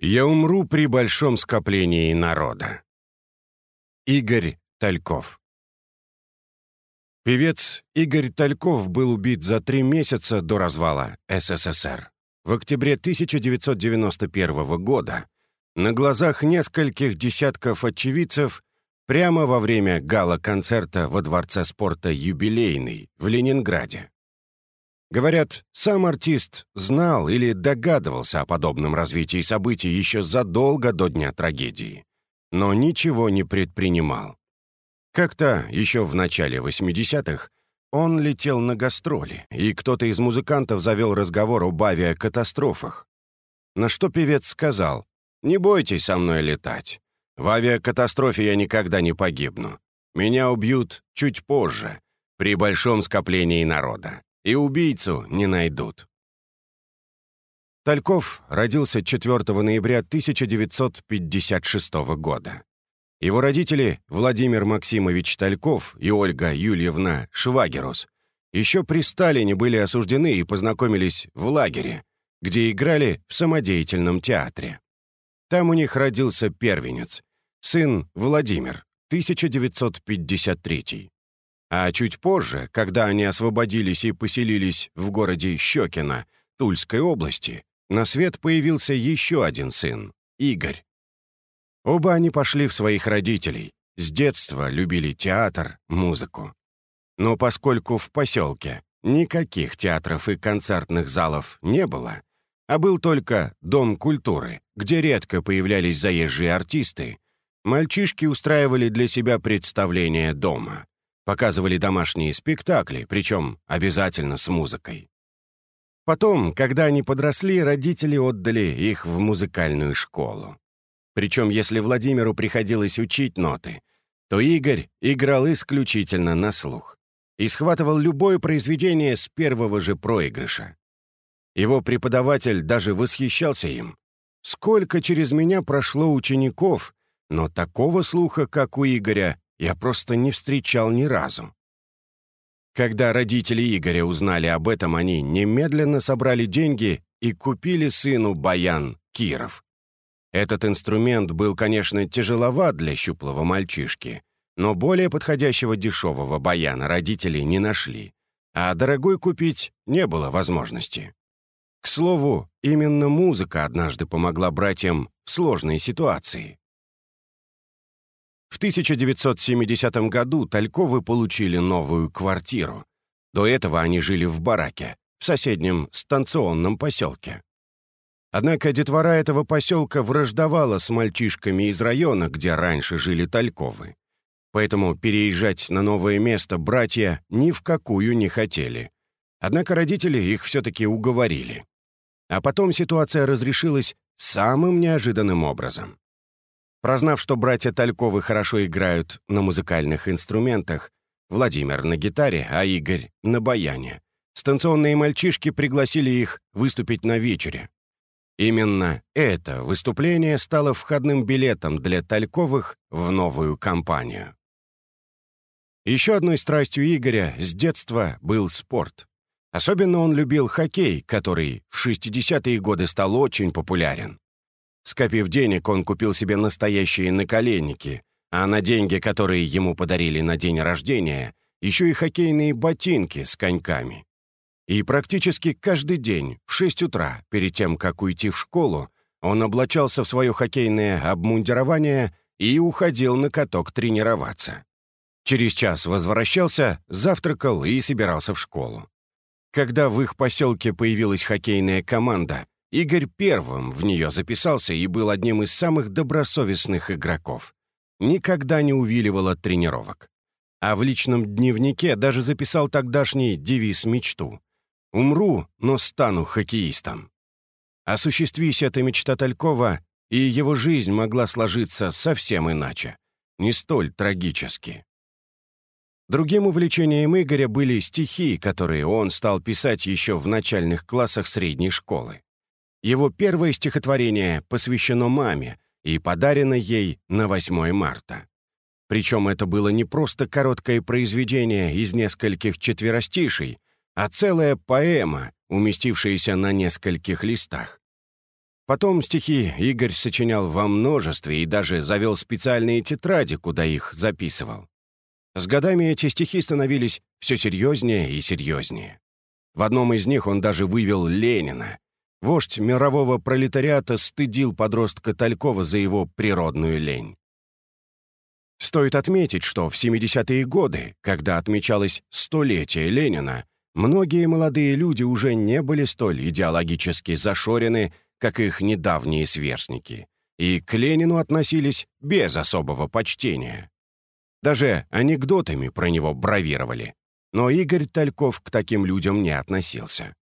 Я умру при большом скоплении народа. Игорь Тальков Певец Игорь Тальков был убит за три месяца до развала СССР. В октябре 1991 года на глазах нескольких десятков очевидцев прямо во время гала-концерта во Дворце спорта «Юбилейный» в Ленинграде. Говорят, сам артист знал или догадывался о подобном развитии событий еще задолго до дня трагедии, но ничего не предпринимал. Как-то еще в начале 80-х он летел на гастроли, и кто-то из музыкантов завел разговор об авиакатастрофах. На что певец сказал, «Не бойтесь со мной летать. В авиакатастрофе я никогда не погибну. Меня убьют чуть позже, при большом скоплении народа и убийцу не найдут. Тальков родился 4 ноября 1956 года. Его родители, Владимир Максимович Тальков и Ольга Юльевна Швагерус, еще при Сталине были осуждены и познакомились в лагере, где играли в самодеятельном театре. Там у них родился первенец, сын Владимир, 1953 а чуть позже, когда они освободились и поселились в городе Щекино, Тульской области, на свет появился еще один сын — Игорь. Оба они пошли в своих родителей, с детства любили театр, музыку. Но поскольку в поселке никаких театров и концертных залов не было, а был только Дом культуры, где редко появлялись заезжие артисты, мальчишки устраивали для себя представления дома показывали домашние спектакли, причем обязательно с музыкой. Потом, когда они подросли, родители отдали их в музыкальную школу. Причем, если Владимиру приходилось учить ноты, то Игорь играл исключительно на слух и схватывал любое произведение с первого же проигрыша. Его преподаватель даже восхищался им. Сколько через меня прошло учеников, но такого слуха, как у Игоря, я просто не встречал ни разу. Когда родители Игоря узнали об этом, они немедленно собрали деньги и купили сыну баян Киров. Этот инструмент был, конечно, тяжеловат для щуплого мальчишки, но более подходящего дешевого баяна родители не нашли, а дорогой купить не было возможности. К слову, именно музыка однажды помогла братьям в сложной ситуации. В 1970 году Тальковы получили новую квартиру. До этого они жили в бараке, в соседнем станционном поселке. Однако детвора этого поселка враждовала с мальчишками из района, где раньше жили Тальковы. Поэтому переезжать на новое место братья ни в какую не хотели. Однако родители их все-таки уговорили. А потом ситуация разрешилась самым неожиданным образом. Прознав, что братья Тальковы хорошо играют на музыкальных инструментах, Владимир на гитаре, а Игорь на баяне, станционные мальчишки пригласили их выступить на вечере. Именно это выступление стало входным билетом для Тальковых в новую компанию. Еще одной страстью Игоря с детства был спорт. Особенно он любил хоккей, который в 60-е годы стал очень популярен. Скопив денег, он купил себе настоящие наколенники, а на деньги, которые ему подарили на день рождения, еще и хоккейные ботинки с коньками. И практически каждый день в 6 утра, перед тем, как уйти в школу, он облачался в свое хоккейное обмундирование и уходил на каток тренироваться. Через час возвращался, завтракал и собирался в школу. Когда в их поселке появилась хоккейная команда, Игорь первым в нее записался и был одним из самых добросовестных игроков. Никогда не увиливал от тренировок. А в личном дневнике даже записал тогдашний девиз мечту. «Умру, но стану хоккеистом». Осуществись эта мечта Талькова, и его жизнь могла сложиться совсем иначе, не столь трагически. Другим увлечением Игоря были стихи, которые он стал писать еще в начальных классах средней школы. Его первое стихотворение посвящено маме и подарено ей на 8 марта. Причем это было не просто короткое произведение из нескольких четверостишей, а целая поэма, уместившаяся на нескольких листах. Потом стихи Игорь сочинял во множестве и даже завел специальные тетради, куда их записывал. С годами эти стихи становились все серьезнее и серьезнее. В одном из них он даже вывел Ленина. Вождь мирового пролетариата стыдил подростка Талькова за его природную лень. Стоит отметить, что в 70-е годы, когда отмечалось столетие Ленина, многие молодые люди уже не были столь идеологически зашорены, как их недавние сверстники, и к Ленину относились без особого почтения. Даже анекдотами про него бравировали. Но Игорь Тальков к таким людям не относился.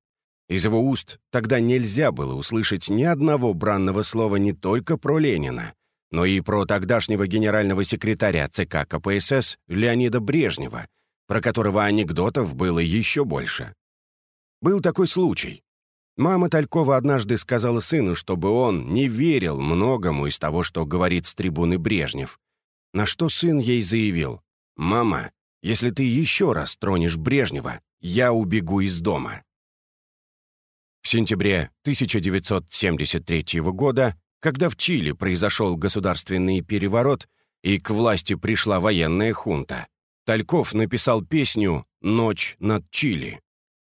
Из его уст тогда нельзя было услышать ни одного бранного слова не только про Ленина, но и про тогдашнего генерального секретаря ЦК КПСС Леонида Брежнева, про которого анекдотов было еще больше. Был такой случай. Мама Талькова однажды сказала сыну, чтобы он не верил многому из того, что говорит с трибуны Брежнев. На что сын ей заявил, «Мама, если ты еще раз тронешь Брежнева, я убегу из дома». В сентябре 1973 года, когда в Чили произошел государственный переворот и к власти пришла военная хунта, Тальков написал песню «Ночь над Чили».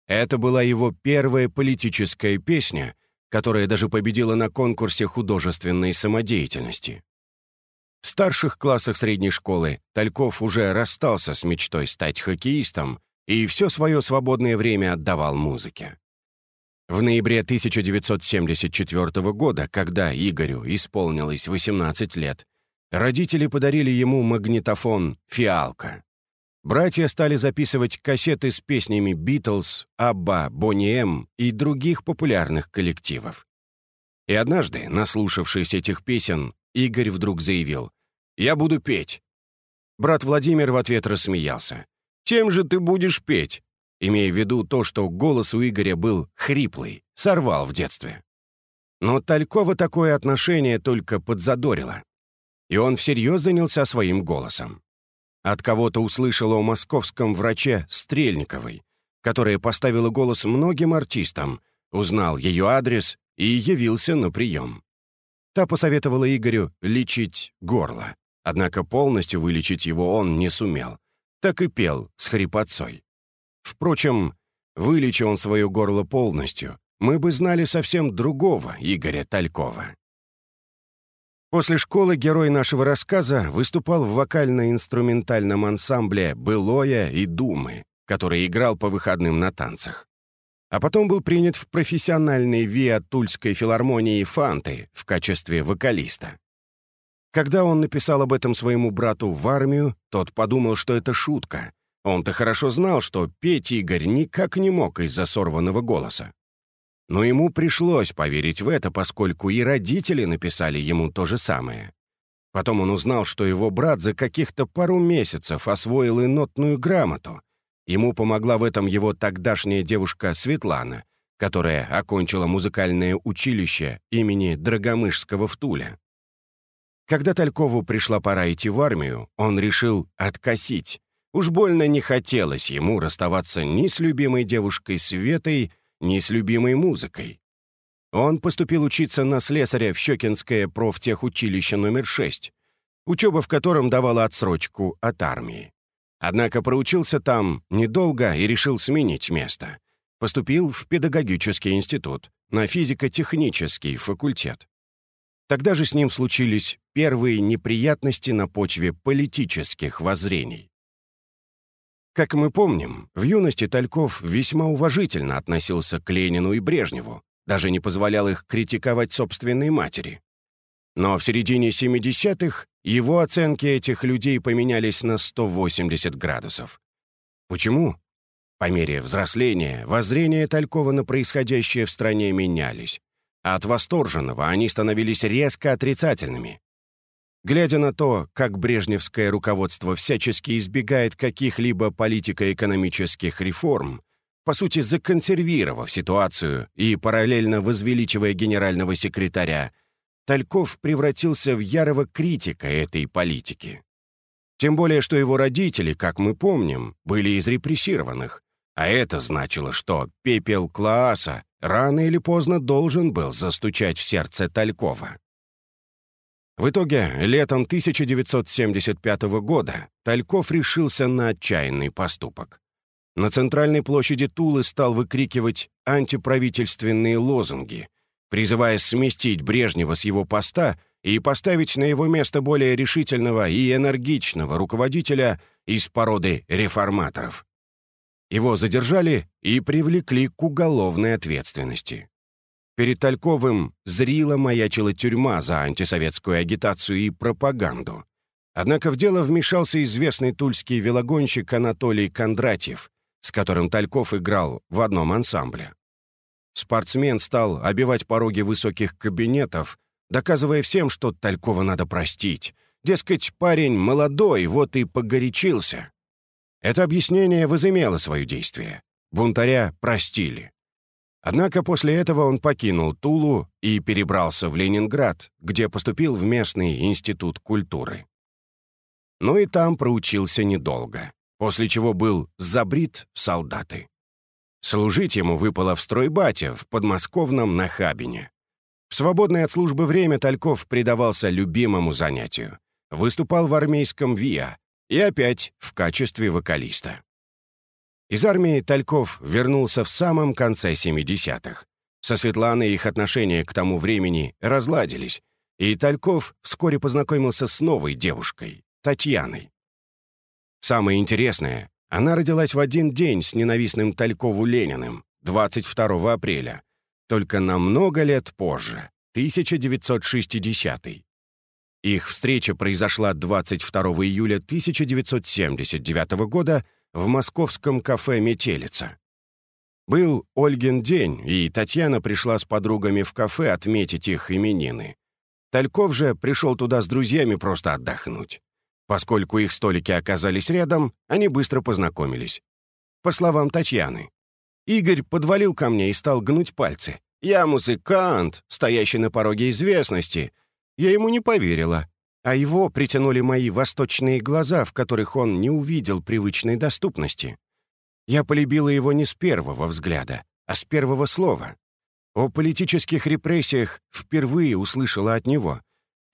Это была его первая политическая песня, которая даже победила на конкурсе художественной самодеятельности. В старших классах средней школы Тальков уже расстался с мечтой стать хоккеистом и все свое свободное время отдавал музыке. В ноябре 1974 года, когда Игорю исполнилось 18 лет, родители подарили ему магнитофон «Фиалка». Братья стали записывать кассеты с песнями «Битлз», «Абба», «Бонни М» и других популярных коллективов. И однажды, наслушавшись этих песен, Игорь вдруг заявил «Я буду петь». Брат Владимир в ответ рассмеялся. «Чем же ты будешь петь?» Имея в виду то, что голос у Игоря был хриплый, сорвал в детстве. Но Талькова такое отношение только подзадорило. И он всерьез занялся своим голосом. От кого-то услышала о московском враче Стрельниковой, которая поставила голос многим артистам, узнал ее адрес и явился на прием. Та посоветовала Игорю лечить горло, однако полностью вылечить его он не сумел, так и пел с хрипотцой. Впрочем, вылечи он свое горло полностью, мы бы знали совсем другого Игоря Талькова. После школы герой нашего рассказа выступал в вокально-инструментальном ансамбле «Былое» и «Думы», который играл по выходным на танцах. А потом был принят в профессиональный ВИА Тульской филармонии «Фанты» в качестве вокалиста. Когда он написал об этом своему брату в армию, тот подумал, что это шутка. Он-то хорошо знал, что петь Игорь никак не мог из-за сорванного голоса. Но ему пришлось поверить в это, поскольку и родители написали ему то же самое. Потом он узнал, что его брат за каких-то пару месяцев освоил и нотную грамоту. Ему помогла в этом его тогдашняя девушка Светлана, которая окончила музыкальное училище имени Драгомышского в Туле. Когда Талькову пришла пора идти в армию, он решил откосить. Уж больно не хотелось ему расставаться ни с любимой девушкой Светой, ни с любимой музыкой. Он поступил учиться на слесаря в Щекинское профтехучилище номер 6, учеба в котором давала отсрочку от армии. Однако проучился там недолго и решил сменить место. Поступил в педагогический институт, на физико-технический факультет. Тогда же с ним случились первые неприятности на почве политических воззрений. Как мы помним, в юности Тальков весьма уважительно относился к Ленину и Брежневу, даже не позволял их критиковать собственной матери. Но в середине 70-х его оценки этих людей поменялись на 180 градусов. Почему? По мере взросления воззрения Талькова на происходящее в стране менялись, а от восторженного они становились резко отрицательными. Глядя на то, как брежневское руководство всячески избегает каких-либо политико-экономических реформ, по сути законсервировав ситуацию и параллельно возвеличивая генерального секретаря, Тальков превратился в ярого критика этой политики. Тем более, что его родители, как мы помним, были из репрессированных, А это значило, что пепел Клааса рано или поздно должен был застучать в сердце Талькова. В итоге, летом 1975 года Тальков решился на отчаянный поступок. На центральной площади Тулы стал выкрикивать антиправительственные лозунги, призывая сместить Брежнева с его поста и поставить на его место более решительного и энергичного руководителя из породы реформаторов. Его задержали и привлекли к уголовной ответственности. Перед Тальковым зрила маячила тюрьма за антисоветскую агитацию и пропаганду. Однако в дело вмешался известный тульский велогонщик Анатолий Кондратьев, с которым Тальков играл в одном ансамбле. Спортсмен стал обивать пороги высоких кабинетов, доказывая всем, что Талькова надо простить. Дескать, парень молодой, вот и погорячился. Это объяснение возымело свое действие. Бунтаря простили. Однако после этого он покинул Тулу и перебрался в Ленинград, где поступил в местный институт культуры. Но и там проучился недолго, после чего был забрит в солдаты. Служить ему выпало в стройбате в подмосковном Нахабине. В свободное от службы время Тальков предавался любимому занятию. Выступал в армейском ВИА и опять в качестве вокалиста. Из армии Тальков вернулся в самом конце 70-х. Со Светланой их отношения к тому времени разладились, и Тальков вскоре познакомился с новой девушкой, Татьяной. Самое интересное, она родилась в один день с ненавистным Талькову Лениным, 22 апреля, только намного лет позже, 1960 -й. Их встреча произошла 22 июля 1979 года в московском кафе «Метелица». Был Ольгин день, и Татьяна пришла с подругами в кафе отметить их именины. Тальков же пришел туда с друзьями просто отдохнуть. Поскольку их столики оказались рядом, они быстро познакомились. По словам Татьяны, Игорь подвалил ко мне и стал гнуть пальцы. «Я музыкант, стоящий на пороге известности». Я ему не поверила, а его притянули мои восточные глаза, в которых он не увидел привычной доступности. Я полюбила его не с первого взгляда, а с первого слова. О политических репрессиях впервые услышала от него.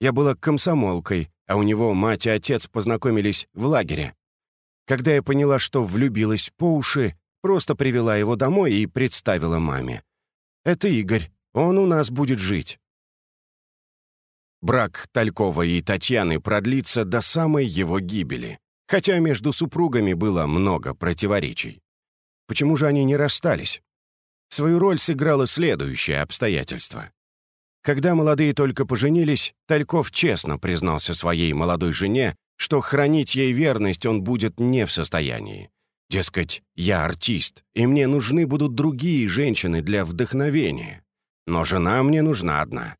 Я была комсомолкой, а у него мать и отец познакомились в лагере. Когда я поняла, что влюбилась по уши, просто привела его домой и представила маме. «Это Игорь, он у нас будет жить». Брак Талькова и Татьяны продлится до самой его гибели, хотя между супругами было много противоречий. Почему же они не расстались? Свою роль сыграло следующее обстоятельство. Когда молодые только поженились, Тальков честно признался своей молодой жене, что хранить ей верность он будет не в состоянии. Дескать, я артист, и мне нужны будут другие женщины для вдохновения. Но жена мне нужна одна.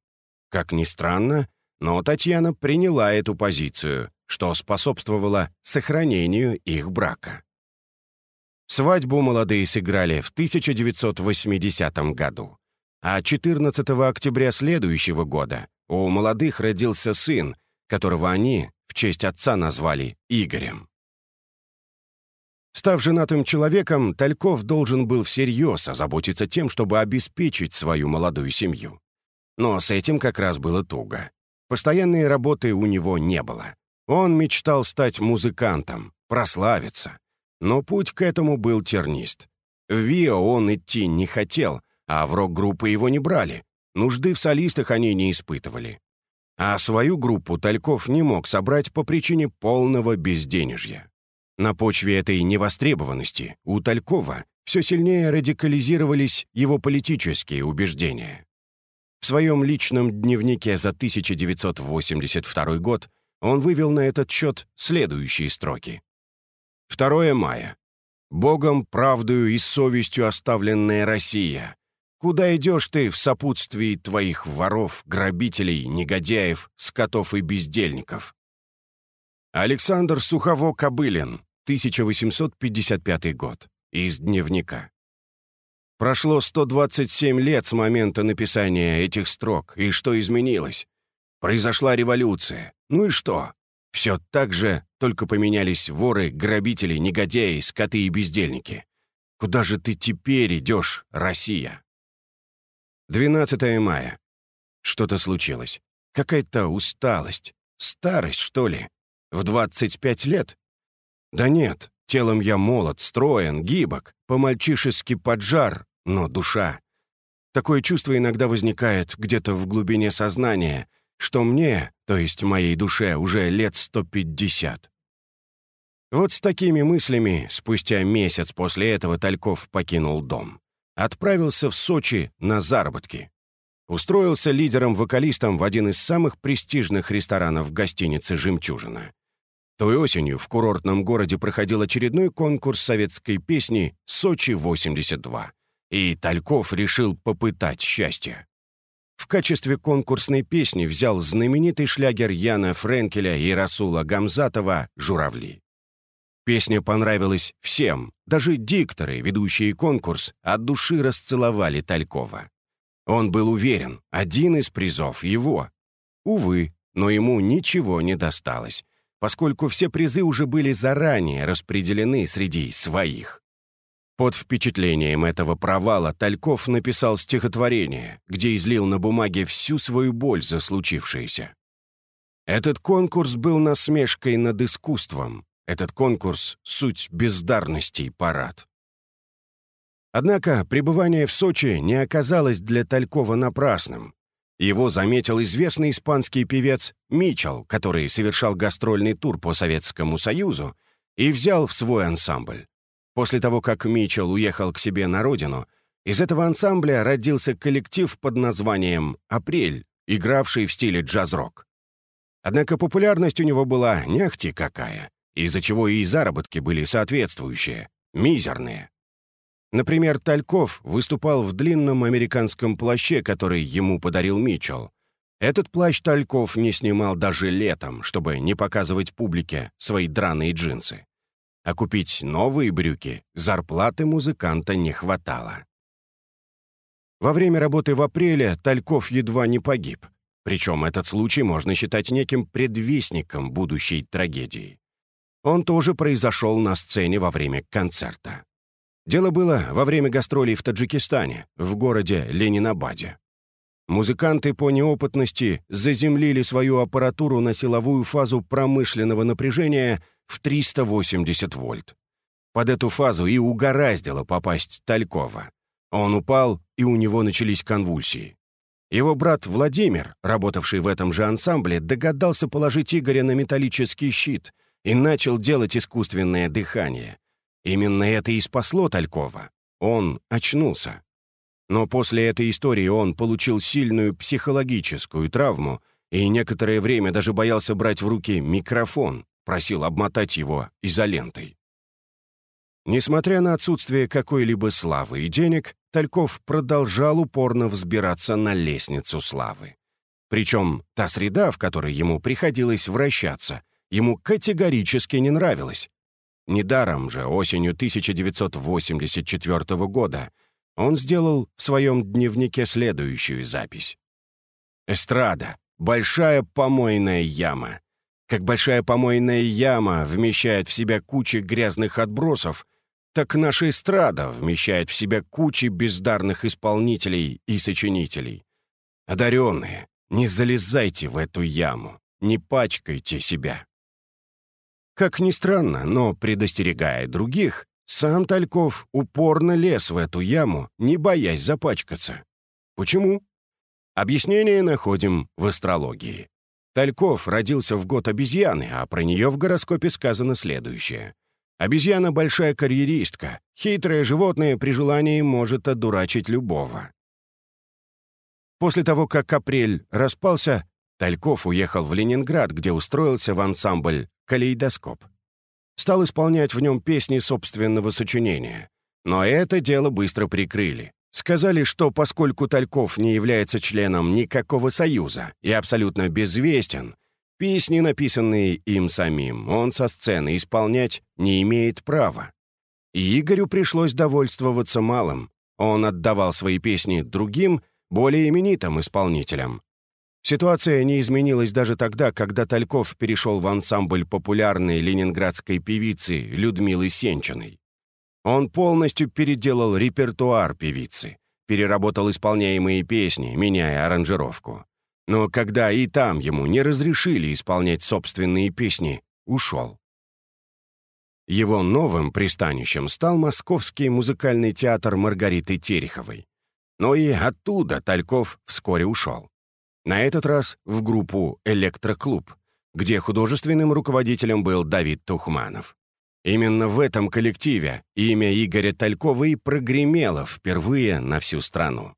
Как ни странно, но Татьяна приняла эту позицию, что способствовало сохранению их брака. Свадьбу молодые сыграли в 1980 году, а 14 октября следующего года у молодых родился сын, которого они в честь отца назвали Игорем. Став женатым человеком, Тальков должен был всерьез озаботиться тем, чтобы обеспечить свою молодую семью. Но с этим как раз было туго. Постоянной работы у него не было. Он мечтал стать музыкантом, прославиться. Но путь к этому был тернист. В ВИО он идти не хотел, а в рок-группы его не брали. Нужды в солистах они не испытывали. А свою группу Тальков не мог собрать по причине полного безденежья. На почве этой невостребованности у Талькова все сильнее радикализировались его политические убеждения. В своем личном дневнике за 1982 год он вывел на этот счет следующие строки. 2 мая. «Богом, правдою и совестью оставленная Россия. Куда идешь ты в сопутствии твоих воров, грабителей, негодяев, скотов и бездельников?» Александр Сухово-Кобылин, 1855 год. Из дневника. Прошло 127 лет с момента написания этих строк, и что изменилось? Произошла революция. Ну и что? Все так же, только поменялись воры, грабители, негодяи, скоты и бездельники. Куда же ты теперь идешь, Россия? 12 мая. Что-то случилось. Какая-то усталость. Старость, что ли? В 25 лет? Да нет, телом я молод, строен, гибок, по-мальчишески поджар, но душа. Такое чувство иногда возникает где-то в глубине сознания, что мне, то есть моей душе, уже лет 150. Вот с такими мыслями спустя месяц после этого Тальков покинул дом. Отправился в Сочи на заработки. Устроился лидером-вокалистом в один из самых престижных ресторанов гостиницы «Жемчужина». Той осенью в курортном городе проходил очередной конкурс советской песни «Сочи-82», и Тальков решил попытать счастье. В качестве конкурсной песни взял знаменитый шлягер Яна Френкеля и Расула Гамзатова «Журавли». Песня понравилась всем, даже дикторы, ведущие конкурс, от души расцеловали Талькова. Он был уверен, один из призов его. Увы, но ему ничего не досталось, поскольку все призы уже были заранее распределены среди своих. Под впечатлением этого провала Тальков написал стихотворение, где излил на бумаге всю свою боль за случившееся. Этот конкурс был насмешкой над искусством, этот конкурс — суть бездарности и парад. Однако пребывание в Сочи не оказалось для Талькова напрасным. Его заметил известный испанский певец Мичел, который совершал гастрольный тур по Советскому Союзу и взял в свой ансамбль. После того, как Мичел уехал к себе на родину, из этого ансамбля родился коллектив под названием «Апрель», игравший в стиле джаз-рок. Однако популярность у него была не ахти какая из-за чего и заработки были соответствующие, мизерные. Например, Тальков выступал в длинном американском плаще, который ему подарил Митчелл. Этот плащ Тальков не снимал даже летом, чтобы не показывать публике свои драные джинсы. А купить новые брюки зарплаты музыканта не хватало. Во время работы в апреле Тальков едва не погиб. Причем этот случай можно считать неким предвестником будущей трагедии. Он тоже произошел на сцене во время концерта. Дело было во время гастролей в Таджикистане, в городе Ленинабаде. Музыканты по неопытности заземлили свою аппаратуру на силовую фазу промышленного напряжения в 380 вольт. Под эту фазу и угораздило попасть Талькова. Он упал, и у него начались конвульсии. Его брат Владимир, работавший в этом же ансамбле, догадался положить Игоря на металлический щит — и начал делать искусственное дыхание. Именно это и спасло Талькова. Он очнулся. Но после этой истории он получил сильную психологическую травму и некоторое время даже боялся брать в руки микрофон, просил обмотать его изолентой. Несмотря на отсутствие какой-либо славы и денег, Тальков продолжал упорно взбираться на лестницу славы. Причем та среда, в которой ему приходилось вращаться, ему категорически не нравилось. Недаром же осенью 1984 года он сделал в своем дневнике следующую запись. «Эстрада. Большая помойная яма. Как большая помойная яма вмещает в себя кучи грязных отбросов, так наша эстрада вмещает в себя кучи бездарных исполнителей и сочинителей. Одаренные, не залезайте в эту яму, не пачкайте себя». Как ни странно, но, предостерегая других, сам Тальков упорно лез в эту яму, не боясь запачкаться. Почему? Объяснение находим в астрологии. Тальков родился в год обезьяны, а про нее в гороскопе сказано следующее. Обезьяна — большая карьеристка, хитрое животное при желании может одурачить любого. После того, как апрель распался, Тальков уехал в Ленинград, где устроился в ансамбль «Калейдоскоп». Стал исполнять в нем песни собственного сочинения. Но это дело быстро прикрыли. Сказали, что поскольку Тальков не является членом никакого союза и абсолютно безвестен, песни, написанные им самим, он со сцены исполнять не имеет права. И Игорю пришлось довольствоваться малым. Он отдавал свои песни другим, более именитым исполнителям, Ситуация не изменилась даже тогда, когда Тальков перешел в ансамбль популярной ленинградской певицы Людмилы Сенчиной. Он полностью переделал репертуар певицы, переработал исполняемые песни, меняя аранжировку. Но когда и там ему не разрешили исполнять собственные песни, ушел. Его новым пристанищем стал Московский музыкальный театр Маргариты Тереховой. Но и оттуда Тальков вскоре ушел. На этот раз в группу «Электроклуб», где художественным руководителем был Давид Тухманов. Именно в этом коллективе имя Игоря Талькова и прогремело впервые на всю страну.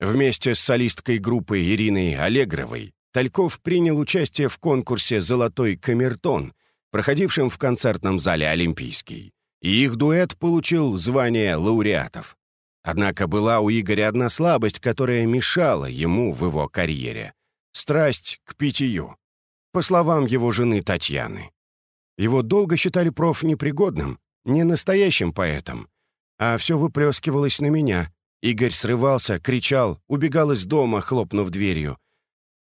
Вместе с солисткой группы Ириной Аллегровой Тальков принял участие в конкурсе «Золотой камертон», проходившем в концертном зале «Олимпийский», и их дуэт получил звание лауреатов. Однако была у Игоря одна слабость, которая мешала ему в его карьере — страсть к питью. По словам его жены Татьяны. Его долго считали проф непригодным, не настоящим поэтом, а все выплескивалось на меня, Игорь срывался, кричал, убегал из дома, хлопнув дверью.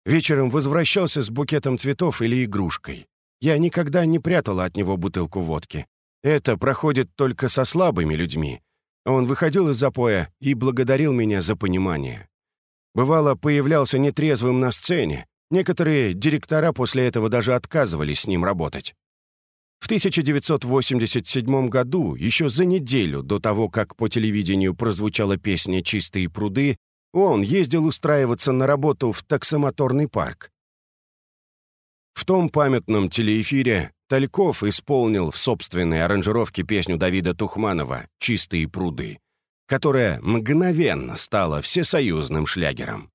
Вечером возвращался с букетом цветов или игрушкой. Я никогда не прятала от него бутылку водки. Это проходит только со слабыми людьми. Он выходил из запоя и благодарил меня за понимание. Бывало, появлялся нетрезвым на сцене. Некоторые директора после этого даже отказывались с ним работать. В 1987 году, еще за неделю до того, как по телевидению прозвучала песня «Чистые пруды», он ездил устраиваться на работу в таксомоторный парк. В том памятном телеэфире Тальков исполнил в собственной аранжировке песню Давида Тухманова «Чистые пруды», которая мгновенно стала всесоюзным шлягером.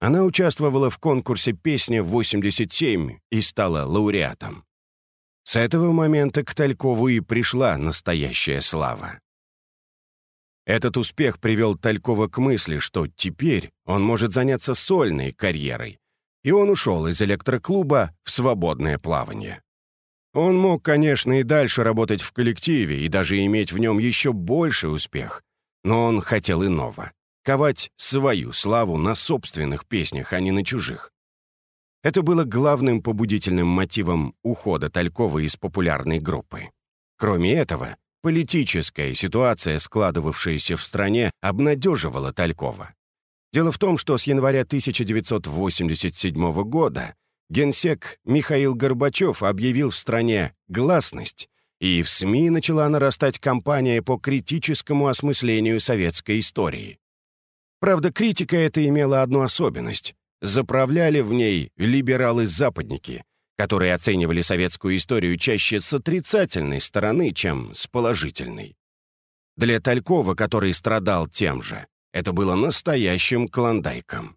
Она участвовала в конкурсе «Песня 87» и стала лауреатом. С этого момента к Талькову и пришла настоящая слава. Этот успех привел Талькова к мысли, что теперь он может заняться сольной карьерой, и он ушел из электроклуба в свободное плавание. Он мог, конечно, и дальше работать в коллективе и даже иметь в нем еще больший успех, но он хотел иного — ковать свою славу на собственных песнях, а не на чужих. Это было главным побудительным мотивом ухода Талькова из популярной группы. Кроме этого, политическая ситуация, складывавшаяся в стране, обнадеживала Талькова. Дело в том, что с января 1987 года генсек Михаил Горбачев объявил в стране гласность, и в СМИ начала нарастать кампания по критическому осмыслению советской истории. Правда, критика эта имела одну особенность. Заправляли в ней либералы-западники, которые оценивали советскую историю чаще с отрицательной стороны, чем с положительной. Для Талькова, который страдал тем же, это было настоящим клондайком.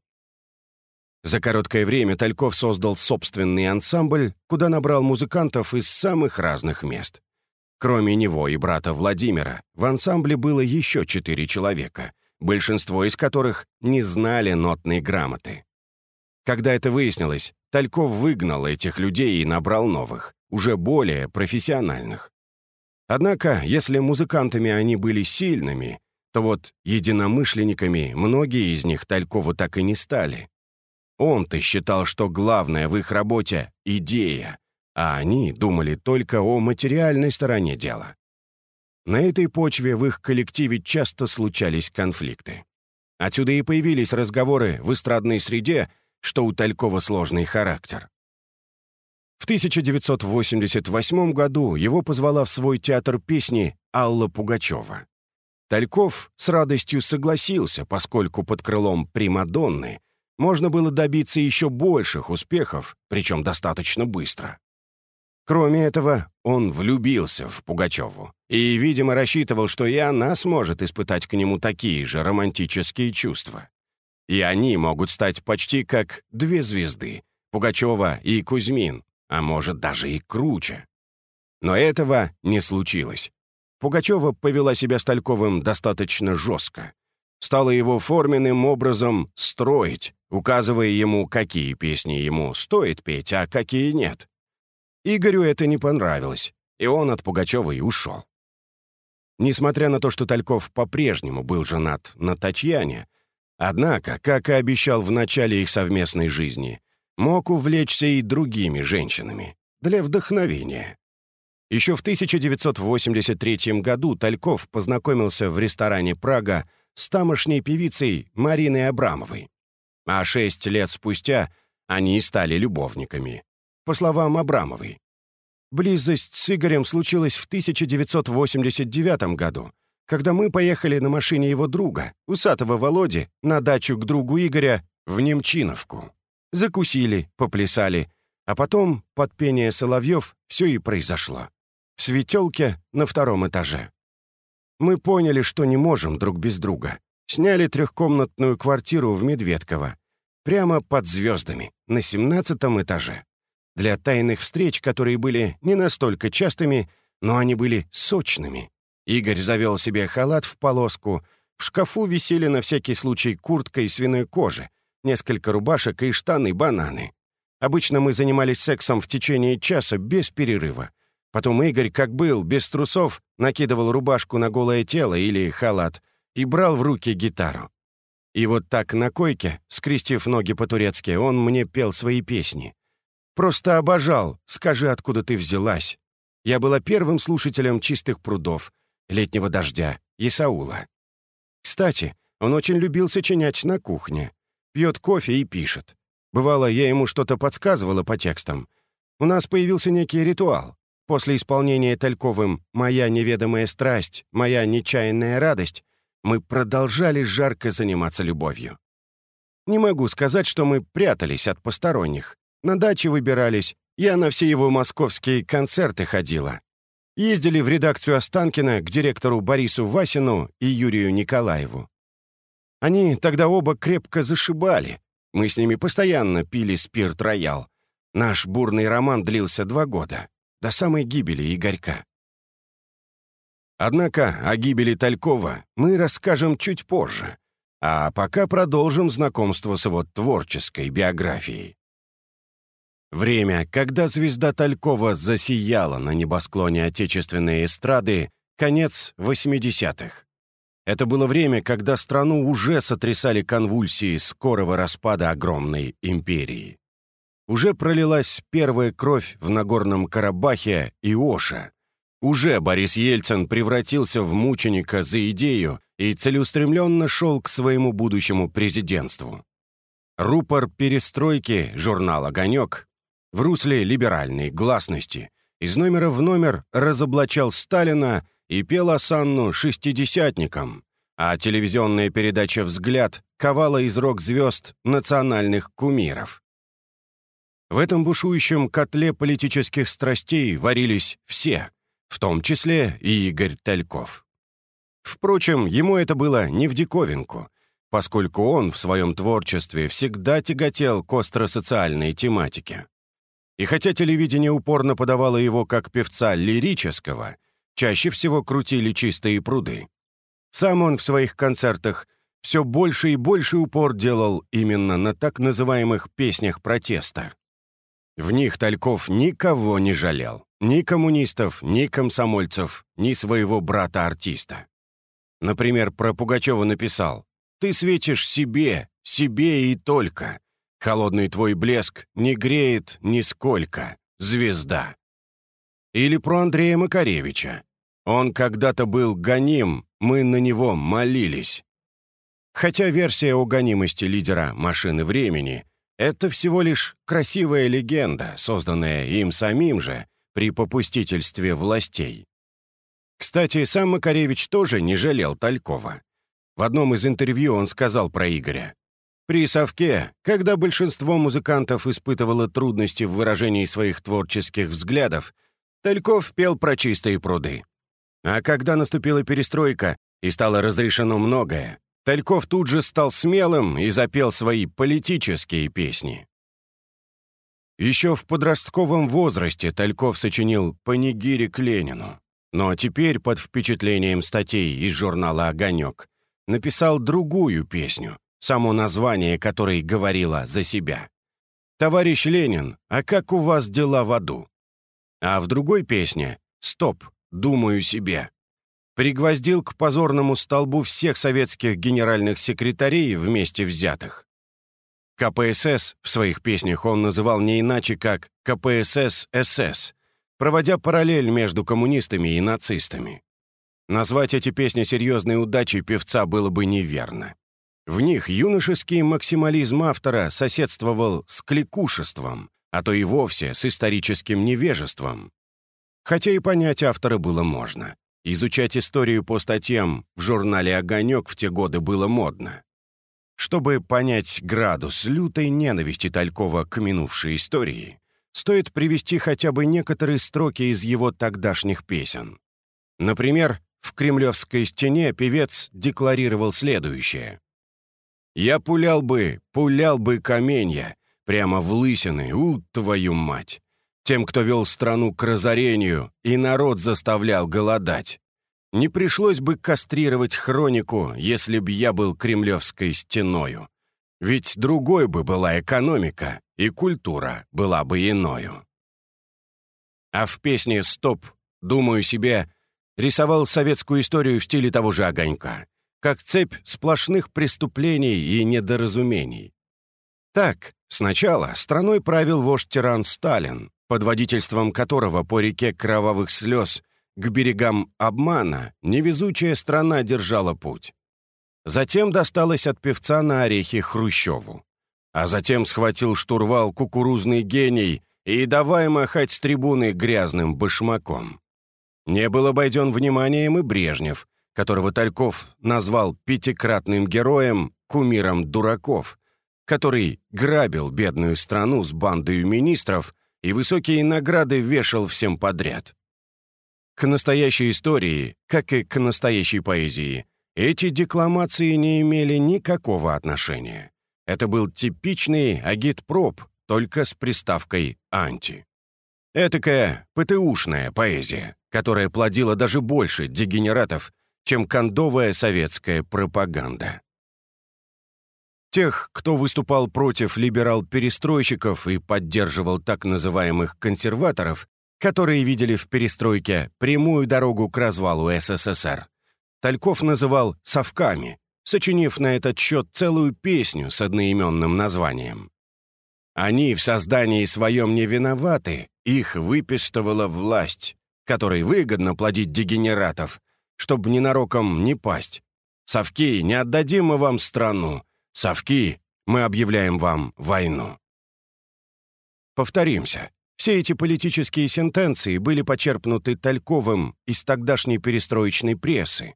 За короткое время Тальков создал собственный ансамбль, куда набрал музыкантов из самых разных мест. Кроме него и брата Владимира, в ансамбле было еще четыре человека, большинство из которых не знали нотной грамоты. Когда это выяснилось, Тальков выгнал этих людей и набрал новых, уже более профессиональных. Однако, если музыкантами они были сильными, то вот единомышленниками многие из них Талькова так и не стали. Он-то считал, что главное в их работе — идея, а они думали только о материальной стороне дела. На этой почве в их коллективе часто случались конфликты. Отсюда и появились разговоры в эстрадной среде что у Талькова сложный характер. В 1988 году его позвала в свой театр песни Алла Пугачева. Тальков с радостью согласился, поскольку под крылом Примадонны можно было добиться еще больших успехов, причем достаточно быстро. Кроме этого, он влюбился в Пугачеву и, видимо, рассчитывал, что и она сможет испытать к нему такие же романтические чувства. И они могут стать почти как две звезды — Пугачева и Кузьмин, а может даже и круче. Но этого не случилось. Пугачева повела себя с Тальковым достаточно жестко. Стала его форменным образом строить, указывая ему, какие песни ему стоит петь, а какие нет. Игорю это не понравилось, и он от Пугачева и ушел. Несмотря на то, что Тальков по-прежнему был женат на Татьяне, Однако, как и обещал в начале их совместной жизни, мог увлечься и другими женщинами для вдохновения. Еще в 1983 году Тальков познакомился в ресторане «Прага» с тамошней певицей Мариной Абрамовой. А шесть лет спустя они стали любовниками. По словам Абрамовой. Близость с Игорем случилась в 1989 году, когда мы поехали на машине его друга, усатого Володи, на дачу к другу Игоря в Немчиновку. Закусили, поплясали, а потом, под пение соловьев, все и произошло. В светелке на втором этаже. Мы поняли, что не можем друг без друга. Сняли трехкомнатную квартиру в Медведково. Прямо под звездами, на семнадцатом этаже для тайных встреч, которые были не настолько частыми, но они были сочными. Игорь завел себе халат в полоску, в шкафу висели на всякий случай куртка из свиной кожи, несколько рубашек и штаны-бананы. Обычно мы занимались сексом в течение часа без перерыва. Потом Игорь, как был, без трусов, накидывал рубашку на голое тело или халат и брал в руки гитару. И вот так на койке, скрестив ноги по-турецки, он мне пел свои песни. Просто обожал. Скажи, откуда ты взялась. Я была первым слушателем «Чистых прудов», «Летнего дождя», «Исаула». Кстати, он очень любил сочинять на кухне. Пьет кофе и пишет. Бывало, я ему что-то подсказывала по текстам. У нас появился некий ритуал. После исполнения Тальковым «Моя неведомая страсть», «Моя нечаянная радость» мы продолжали жарко заниматься любовью. Не могу сказать, что мы прятались от посторонних. На даче выбирались. Я на все его московские концерты ходила. Ездили в редакцию Останкина к директору Борису Васину и Юрию Николаеву. Они тогда оба крепко зашибали. Мы с ними постоянно пили спирт-роял. Наш бурный роман длился два года, до самой гибели Игорька. Однако о гибели Талькова мы расскажем чуть позже, а пока продолжим знакомство с его творческой биографией. Время, когда звезда Талькова засияла на небосклоне отечественной эстрады, конец 80-х. Это было время, когда страну уже сотрясали конвульсии скорого распада огромной империи. Уже пролилась первая кровь в Нагорном Карабахе и Оша. Уже Борис Ельцин превратился в мученика за идею и целеустремленно шел к своему будущему президентству. Рупор перестройки, журнал «Огонек», в русле либеральной гласности, из номера в номер разоблачал Сталина и пел осанну шестидесятникам, а телевизионная передача «Взгляд» ковала из рок-звезд национальных кумиров. В этом бушующем котле политических страстей варились все, в том числе и Игорь Тальков. Впрочем, ему это было не в диковинку, поскольку он в своем творчестве всегда тяготел к остросоциальной тематике. И хотя телевидение упорно подавало его как певца лирического, чаще всего крутили чистые пруды. Сам он в своих концертах все больше и больше упор делал именно на так называемых песнях протеста. В них Тальков никого не жалел. Ни коммунистов, ни комсомольцев, ни своего брата-артиста. Например, про Пугачева написал «Ты светишь себе, себе и только. Холодный твой блеск не греет нисколько, звезда. Или про Андрея Макаревича. Он когда-то был гоним, мы на него молились. Хотя версия о гонимости лидера «Машины времени» — это всего лишь красивая легенда, созданная им самим же при попустительстве властей. Кстати, сам Макаревич тоже не жалел Талькова. В одном из интервью он сказал про Игоря. При совке, когда большинство музыкантов испытывало трудности в выражении своих творческих взглядов, Тальков пел про чистые пруды. А когда наступила перестройка и стало разрешено многое, Тальков тут же стал смелым и запел свои политические песни. Еще в подростковом возрасте Тальков сочинил «Панигири к Ленину», но теперь под впечатлением статей из журнала «Огонек» написал другую песню, само название которой говорило за себя. «Товарищ Ленин, а как у вас дела в аду?» А в другой песне «Стоп, думаю себе» пригвоздил к позорному столбу всех советских генеральных секретарей вместе взятых. КПСС в своих песнях он называл не иначе, как КПСС-СС, проводя параллель между коммунистами и нацистами. Назвать эти песни серьезной удачей певца было бы неверно. В них юношеский максимализм автора соседствовал с кликушеством, а то и вовсе с историческим невежеством. Хотя и понять автора было можно. Изучать историю по статьям в журнале «Огонек» в те годы было модно. Чтобы понять градус лютой ненависти Талькова к минувшей истории, стоит привести хотя бы некоторые строки из его тогдашних песен. Например, в «Кремлевской стене» певец декларировал следующее. «Я пулял бы, пулял бы каменья, прямо в лысины, у, твою мать! тем, кто вел страну к разорению и народ заставлял голодать. Не пришлось бы кастрировать хронику, если б я был кремлевской стеною. Ведь другой бы была экономика, и культура была бы иною. А в песне «Стоп», думаю себе, рисовал советскую историю в стиле того же огонька, как цепь сплошных преступлений и недоразумений. Так, сначала страной правил вождь-тиран Сталин, под водительством которого по реке кровавых слез к берегам обмана невезучая страна держала путь. Затем досталось от певца на орехи Хрущеву. А затем схватил штурвал кукурузный гений и давай махать с трибуны грязным башмаком. Не был обойден вниманием и Брежнев, которого Тальков назвал пятикратным героем, кумиром дураков, который грабил бедную страну с бандой министров и высокие награды вешал всем подряд. К настоящей истории, как и к настоящей поэзии, эти декламации не имели никакого отношения. Это был типичный агитпроп, только с приставкой «анти». Этакая ПТУшная поэзия, которая плодила даже больше дегенератов, чем кондовая советская пропаганда. Тех, кто выступал против либерал-перестройщиков и поддерживал так называемых консерваторов, которые видели в перестройке прямую дорогу к развалу СССР, Тальков называл «совками», сочинив на этот счет целую песню с одноименным названием. Они в создании своем не виноваты, их выпистывала власть, которой выгодно плодить дегенератов, чтобы ненароком не пасть. Совки, не отдадим мы вам страну, Совки, мы объявляем вам войну. Повторимся. Все эти политические сентенции были почерпнуты Тальковым из тогдашней перестроечной прессы,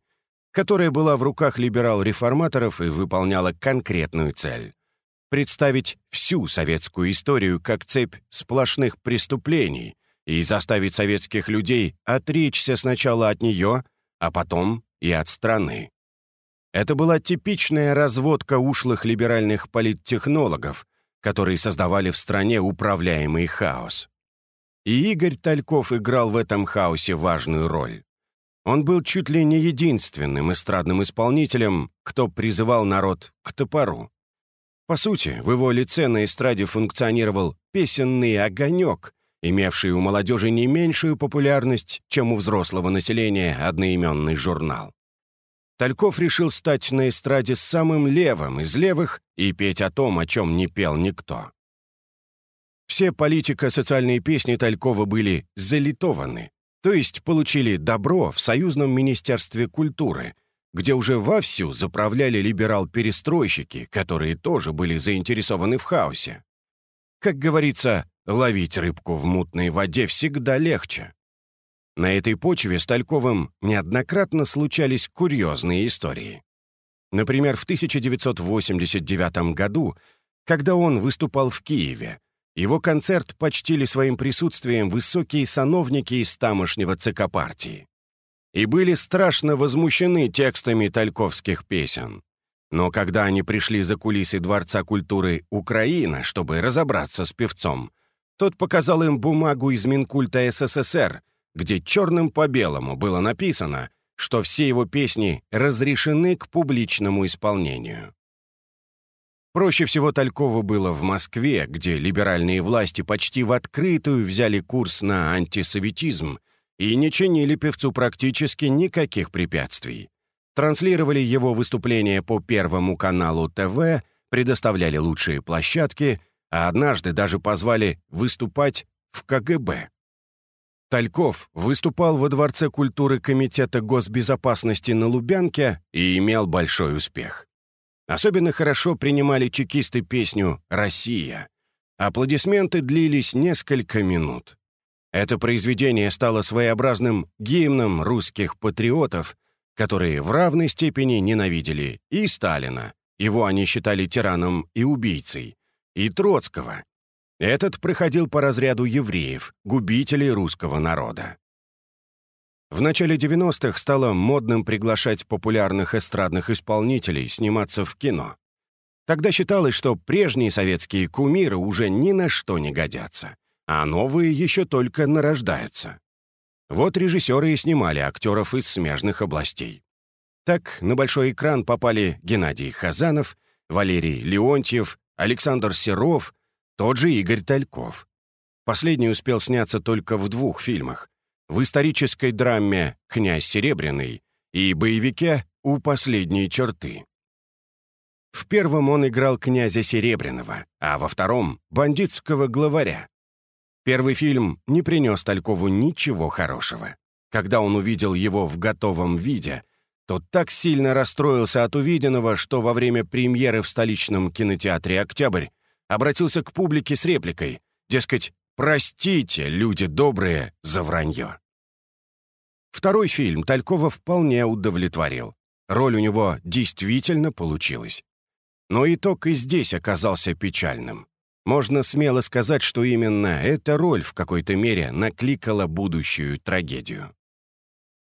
которая была в руках либерал-реформаторов и выполняла конкретную цель — представить всю советскую историю как цепь сплошных преступлений и заставить советских людей отречься сначала от нее, а потом и от страны. Это была типичная разводка ушлых либеральных политтехнологов, которые создавали в стране управляемый хаос. И Игорь Тальков играл в этом хаосе важную роль. Он был чуть ли не единственным эстрадным исполнителем, кто призывал народ к топору. По сути, в его лице на эстраде функционировал песенный огонек, имевший у молодежи не меньшую популярность, чем у взрослого населения одноименный журнал. Тальков решил стать на эстраде самым левым из левых и петь о том, о чем не пел никто. Все политико-социальные песни Талькова были залитованы, то есть получили добро в Союзном министерстве культуры, где уже вовсю заправляли либерал-перестройщики, которые тоже были заинтересованы в хаосе. Как говорится, ловить рыбку в мутной воде всегда легче. На этой почве с Тальковым неоднократно случались курьезные истории. Например, в 1989 году, когда он выступал в Киеве, его концерт почтили своим присутствием высокие сановники из тамошнего ЦК партии. И были страшно возмущены текстами тальковских песен. Но когда они пришли за кулисы Дворца культуры Украина, чтобы разобраться с певцом, тот показал им бумагу из Минкульта СССР, где черным по белому было написано, что все его песни разрешены к публичному исполнению. Проще всего Талькову было в Москве, где либеральные власти почти в открытую взяли курс на антисоветизм и не чинили певцу практически никаких препятствий. Транслировали его выступления по Первому каналу ТВ, предоставляли лучшие площадки, а однажды даже позвали выступать в КГБ. Тальков выступал во Дворце культуры Комитета госбезопасности на Лубянке и имел большой успех. Особенно хорошо принимали чекисты песню «Россия». Аплодисменты длились несколько минут. Это произведение стало своеобразным гимном русских патриотов, которые в равной степени ненавидели и Сталина, его они считали тираном и убийцей, и Троцкого. Этот проходил по разряду евреев, губителей русского народа. В начале 90-х стало модным приглашать популярных эстрадных исполнителей сниматься в кино. Тогда считалось, что прежние советские кумиры уже ни на что не годятся, а новые еще только нарождаются. Вот режиссеры и снимали актеров из смежных областей. Так на большой экран попали Геннадий Хазанов, Валерий Леонтьев, Александр Серов, тот же Игорь Тальков. Последний успел сняться только в двух фильмах. В исторической драме «Князь Серебряный» и боевике «У последней черты». В первом он играл князя Серебряного, а во втором — бандитского главаря. Первый фильм не принес Талькову ничего хорошего. Когда он увидел его в готовом виде, то так сильно расстроился от увиденного, что во время премьеры в столичном кинотеатре «Октябрь» обратился к публике с репликой, дескать, «Простите, люди добрые, за вранье». Второй фильм Талькова вполне удовлетворил. Роль у него действительно получилась. Но итог и здесь оказался печальным. Можно смело сказать, что именно эта роль в какой-то мере накликала будущую трагедию.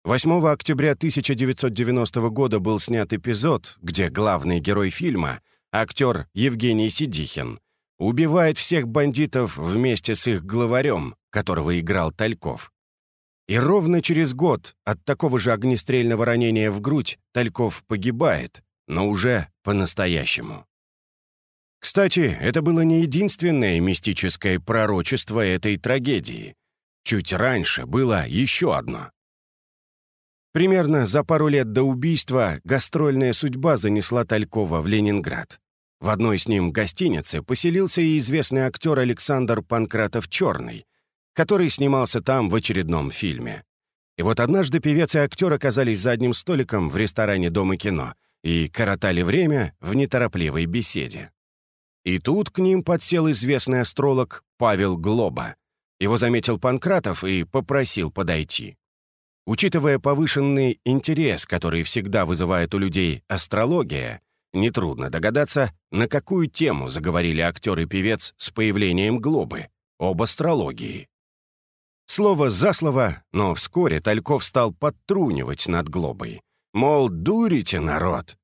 8 октября 1990 года был снят эпизод, где главный герой фильма, актер Евгений Сидихин, убивает всех бандитов вместе с их главарем, которого играл Тальков. И ровно через год от такого же огнестрельного ранения в грудь Тальков погибает, но уже по-настоящему. Кстати, это было не единственное мистическое пророчество этой трагедии. Чуть раньше было еще одно. Примерно за пару лет до убийства гастрольная судьба занесла Талькова в Ленинград. В одной с ним гостинице поселился и известный актер Александр Панкратов-Черный, который снимался там в очередном фильме. И вот однажды певец и актер оказались за одним столиком в ресторане Дома кино и коротали время в неторопливой беседе. И тут к ним подсел известный астролог Павел Глоба. Его заметил Панкратов и попросил подойти. Учитывая повышенный интерес, который всегда вызывает у людей астрология, нетрудно догадаться, на какую тему заговорили актер и певец с появлением Глобы — об астрологии. Слово за слово, но вскоре Тальков стал подтрунивать над Глобой. Мол, дурите народ.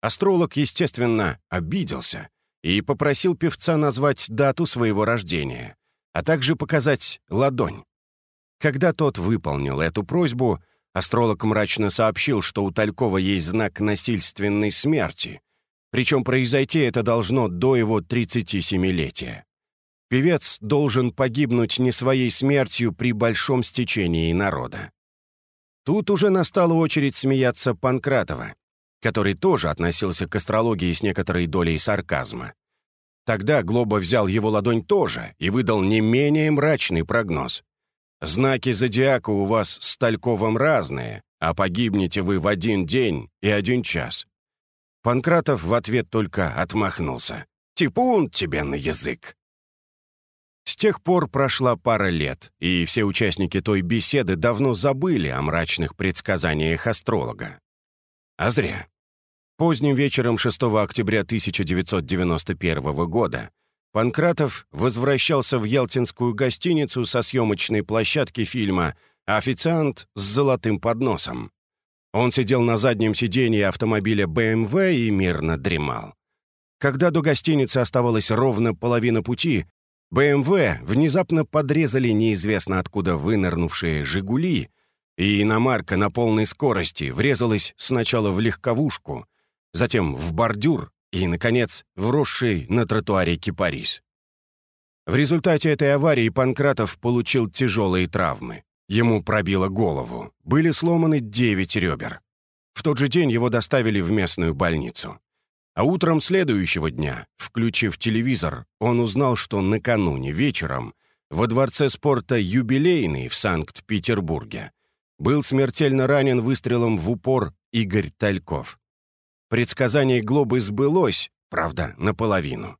Астролог, естественно, обиделся и попросил певца назвать дату своего рождения, а также показать ладонь. Когда тот выполнил эту просьбу, астролог мрачно сообщил, что у Талькова есть знак насильственной смерти, причем произойти это должно до его 37-летия. Певец должен погибнуть не своей смертью при большом стечении народа. Тут уже настала очередь смеяться Панкратова, который тоже относился к астрологии с некоторой долей сарказма. Тогда Глоба взял его ладонь тоже и выдал не менее мрачный прогноз. «Знаки зодиака у вас с Тальковым разные, а погибнете вы в один день и один час». Панкратов в ответ только отмахнулся. «Типун тебе на язык!» С тех пор прошла пара лет, и все участники той беседы давно забыли о мрачных предсказаниях астролога. А зря. Поздним вечером 6 октября 1991 года Панкратов возвращался в Ялтинскую гостиницу со съемочной площадки фильма «Официант с золотым подносом». Он сидел на заднем сиденье автомобиля BMW и мирно дремал. Когда до гостиницы оставалось ровно половина пути, БМВ внезапно подрезали неизвестно откуда вынырнувшие «Жигули», и иномарка на полной скорости врезалась сначала в легковушку, затем в бордюр и, наконец, вросший на тротуаре кипарис. В результате этой аварии Панкратов получил тяжелые травмы. Ему пробило голову, были сломаны девять ребер. В тот же день его доставили в местную больницу. А утром следующего дня, включив телевизор, он узнал, что накануне вечером во дворце спорта «Юбилейный» в Санкт-Петербурге был смертельно ранен выстрелом в упор Игорь Тальков. Предсказание Глобы сбылось, правда, наполовину.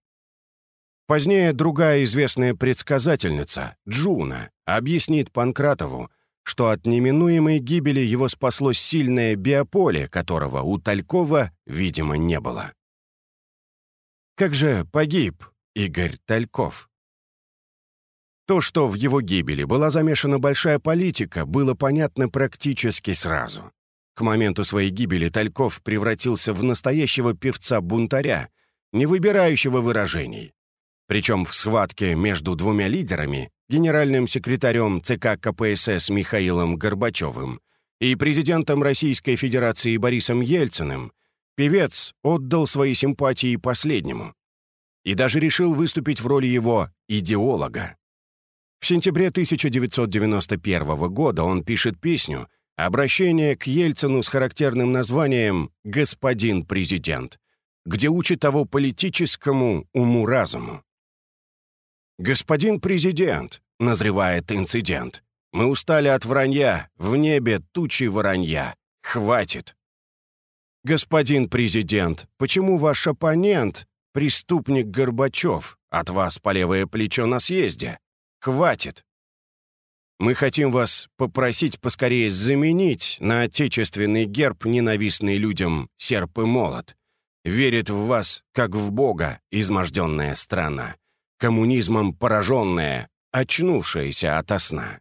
Позднее другая известная предсказательница, Джуна, объяснит Панкратову, что от неминуемой гибели его спасло сильное биополе, которого у Талькова, видимо, не было. Как же погиб Игорь Тальков? То, что в его гибели была замешана большая политика, было понятно практически сразу. К моменту своей гибели Тальков превратился в настоящего певца-бунтаря, не выбирающего выражений. Причем в схватке между двумя лидерами, генеральным секретарем ЦК КПСС Михаилом Горбачевым и президентом Российской Федерации Борисом Ельциным, певец отдал свои симпатии последнему и даже решил выступить в роли его идеолога. В сентябре 1991 года он пишет песню «Обращение к Ельцину с характерным названием «Господин президент», где учит того политическому уму-разуму. «Господин президент», — назревает инцидент, «мы устали от вранья, в небе тучи воронья. Хватит». «Господин президент, почему ваш оппонент, преступник Горбачев, от вас по левое плечо на съезде? Хватит!» Мы хотим вас попросить поскорее заменить на отечественный герб, ненавистный людям, серп и молот. Верит в вас, как в Бога, изможденная страна коммунизмом пораженная, очнувшаяся ото сна.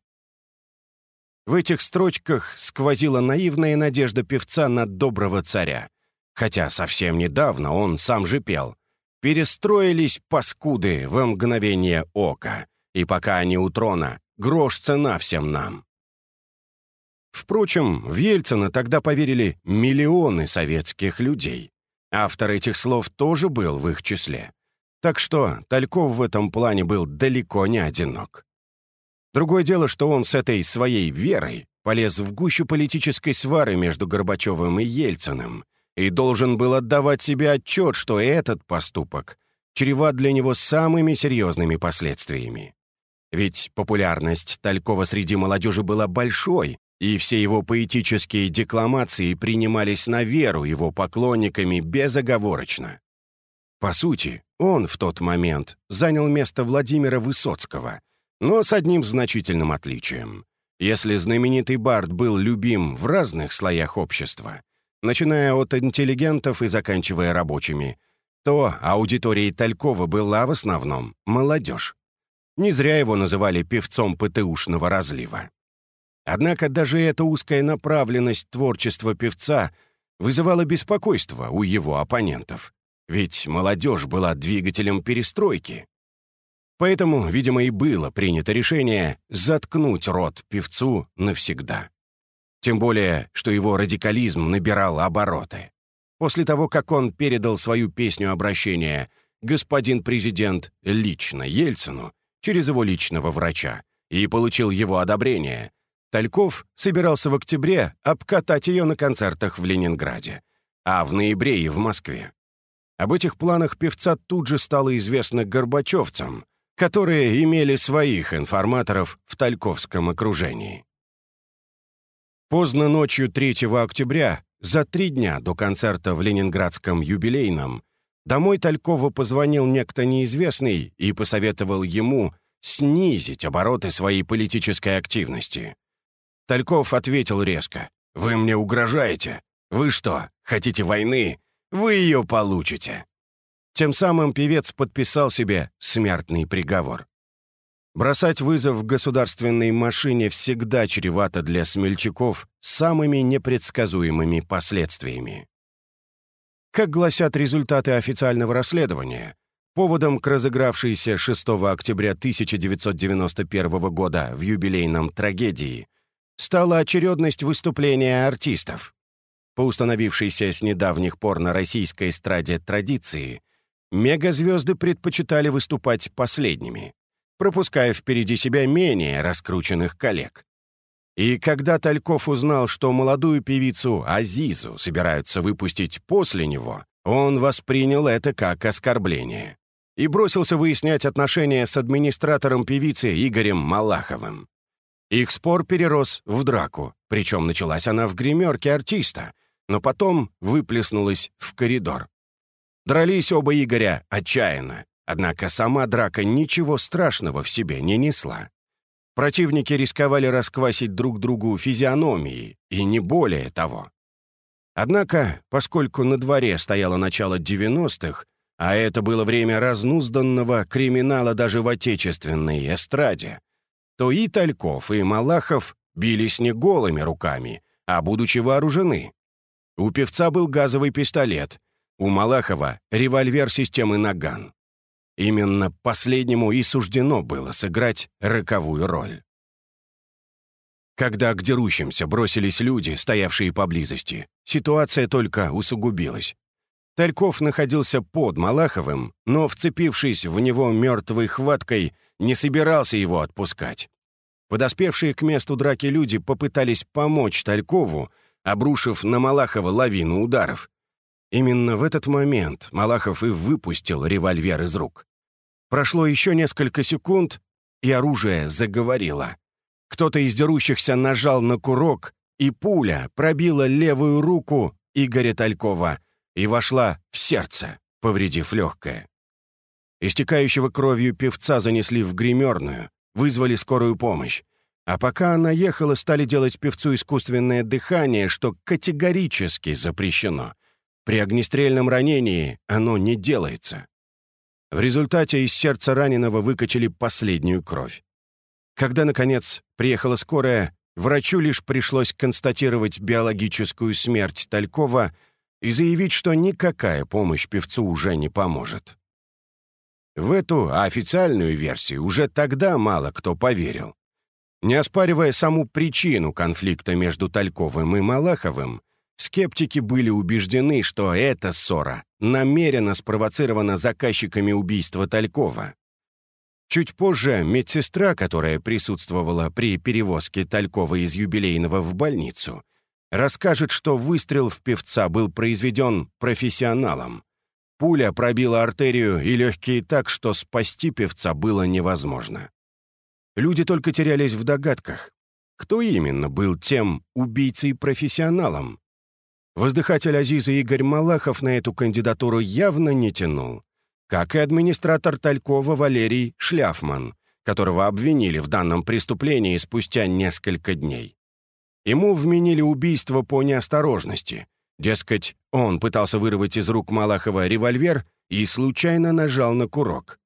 В этих строчках сквозила наивная надежда певца на доброго царя. Хотя совсем недавно он сам же пел. Перестроились паскуды во мгновение ока, и пока они у трона, грош цена всем нам. Впрочем, в Ельцина тогда поверили миллионы советских людей. Автор этих слов тоже был в их числе. Так что Тальков в этом плане был далеко не одинок. Другое дело, что он с этой своей верой полез в гущу политической свары между Горбачевым и Ельциным и должен был отдавать себе отчет, что этот поступок чреват для него самыми серьезными последствиями. Ведь популярность Талькова среди молодежи была большой, и все его поэтические декламации принимались на веру его поклонниками безоговорочно. По сути, он в тот момент занял место Владимира Высоцкого, но с одним значительным отличием. Если знаменитый Барт был любим в разных слоях общества, начиная от интеллигентов и заканчивая рабочими, то аудиторией Талькова была в основном молодежь. Не зря его называли певцом ПТУшного разлива. Однако даже эта узкая направленность творчества певца вызывала беспокойство у его оппонентов. Ведь молодежь была двигателем перестройки. Поэтому, видимо, и было принято решение заткнуть рот певцу навсегда. Тем более, что его радикализм набирал обороты. После того, как он передал свою песню обращения «Господин президент» лично Ельцину, через его личного врача, и получил его одобрение, Тальков собирался в октябре обкатать ее на концертах в Ленинграде, а в ноябре и в Москве. Об этих планах певца тут же стало известно горбачевцам, которые имели своих информаторов в Тальковском окружении. Поздно ночью 3 октября, за три дня до концерта в Ленинградском юбилейном, домой Талькова позвонил некто неизвестный и посоветовал ему снизить обороты своей политической активности. Тальков ответил резко. «Вы мне угрожаете? Вы что, хотите войны? Вы ее получите!» Тем самым певец подписал себе смертный приговор. Бросать вызов государственной машине всегда чревато для смельчаков самыми непредсказуемыми последствиями. Как гласят результаты официального расследования, поводом к разыгравшейся 6 октября 1991 года в юбилейном трагедии стала очередность выступления артистов. По установившейся с недавних пор на российской эстраде традиции, мегазвезды предпочитали выступать последними, пропуская впереди себя менее раскрученных коллег. И когда Тальков узнал, что молодую певицу Азизу собираются выпустить после него, он воспринял это как оскорбление. и бросился выяснять отношения с администратором певицы Игорем Малаховым. Их спор перерос в драку, причем началась она в гримерке артиста, но потом выплеснулась в коридор. Дрались оба Игоря отчаянно, однако сама драка ничего страшного в себе не несла. Противники рисковали расквасить друг другу физиономии, и не более того. Однако, поскольку на дворе стояло начало 90-х, а это было время разнузданного криминала даже в отечественной эстраде, то и Тальков, и Малахов бились не голыми руками, а будучи вооружены. У певца был газовый пистолет, у Малахова — револьвер системы «Наган». Именно последнему и суждено было сыграть роковую роль. Когда к дерущимся бросились люди, стоявшие поблизости, ситуация только усугубилась. Тальков находился под Малаховым, но, вцепившись в него мертвой хваткой, не собирался его отпускать. Подоспевшие к месту драки люди попытались помочь Талькову, обрушив на Малахова лавину ударов. Именно в этот момент Малахов и выпустил револьвер из рук. Прошло еще несколько секунд, и оружие заговорило. Кто-то из дерущихся нажал на курок, и пуля пробила левую руку Игоря Талькова и вошла в сердце, повредив легкое. Истекающего кровью певца занесли в гримерную, вызвали скорую помощь. А пока она ехала, стали делать певцу искусственное дыхание, что категорически запрещено. При огнестрельном ранении оно не делается. В результате из сердца раненого выкачали последнюю кровь. Когда, наконец, приехала скорая, врачу лишь пришлось констатировать биологическую смерть Талькова и заявить, что никакая помощь певцу уже не поможет. В эту официальную версию уже тогда мало кто поверил. Не оспаривая саму причину конфликта между Тальковым и Малаховым, скептики были убеждены, что эта ссора намеренно спровоцирована заказчиками убийства Талькова. Чуть позже медсестра, которая присутствовала при перевозке Талькова из юбилейного в больницу, расскажет, что выстрел в певца был произведен профессионалом, Пуля пробила артерию и легкие так, что спасти певца было невозможно. Люди только терялись в догадках. Кто именно был тем убийцей-профессионалом? Воздыхатель Азиза Игорь Малахов на эту кандидатуру явно не тянул, как и администратор Талькова Валерий Шляфман, которого обвинили в данном преступлении спустя несколько дней. Ему вменили убийство по неосторожности, Дескать, он пытался вырвать из рук Малахова револьвер и случайно нажал на курок.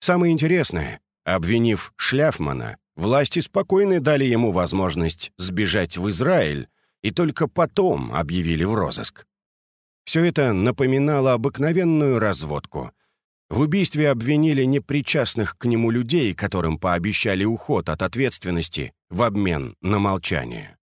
Самое интересное, обвинив Шляфмана, власти спокойно дали ему возможность сбежать в Израиль и только потом объявили в розыск. Все это напоминало обыкновенную разводку. В убийстве обвинили непричастных к нему людей, которым пообещали уход от ответственности в обмен на молчание.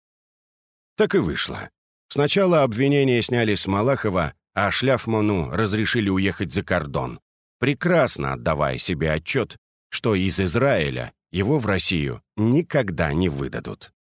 Так и вышло. Сначала обвинения сняли с Малахова, а Шляфману разрешили уехать за кордон, прекрасно отдавая себе отчет, что из Израиля его в Россию никогда не выдадут.